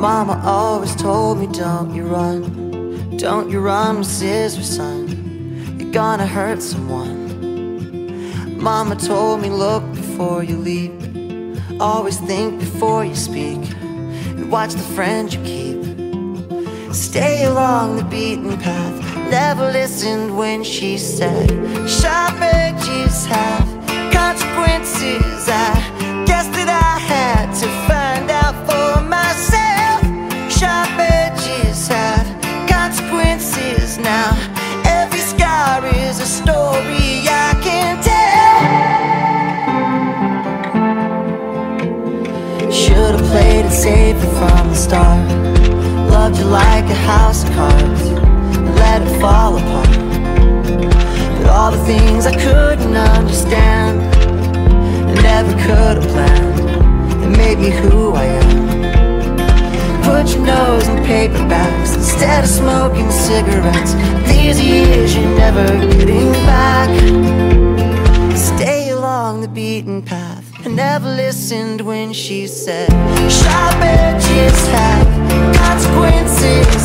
Mama always told me, don't you run, don't you run with scissors, son. You're gonna hurt someone. Mama told me, look before you leap, always think before you speak, and watch the friend you keep. Stay along the beaten path. Never listened when she said, Sharp edges have consequences. I guess that I had to find out for myself. Sharp edges have consequences now. Every scar is a story I can tell. Should've played it you from the start loved you like a house of cards and let it fall apart. But all the things I couldn't understand I never could have planned, and made me who I am. Put your nose in paperbacks instead of smoking cigarettes. These years you're I listened when she said, Sharp edges have consequences.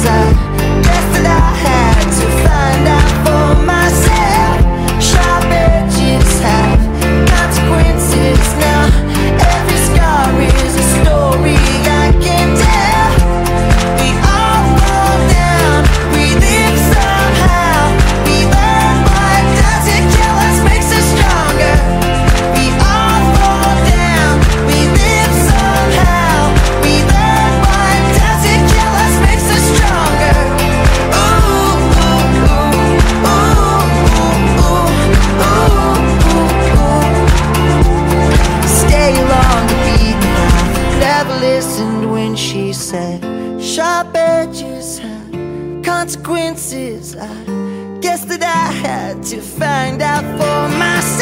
Consequences. I guess that I had to find out for myself.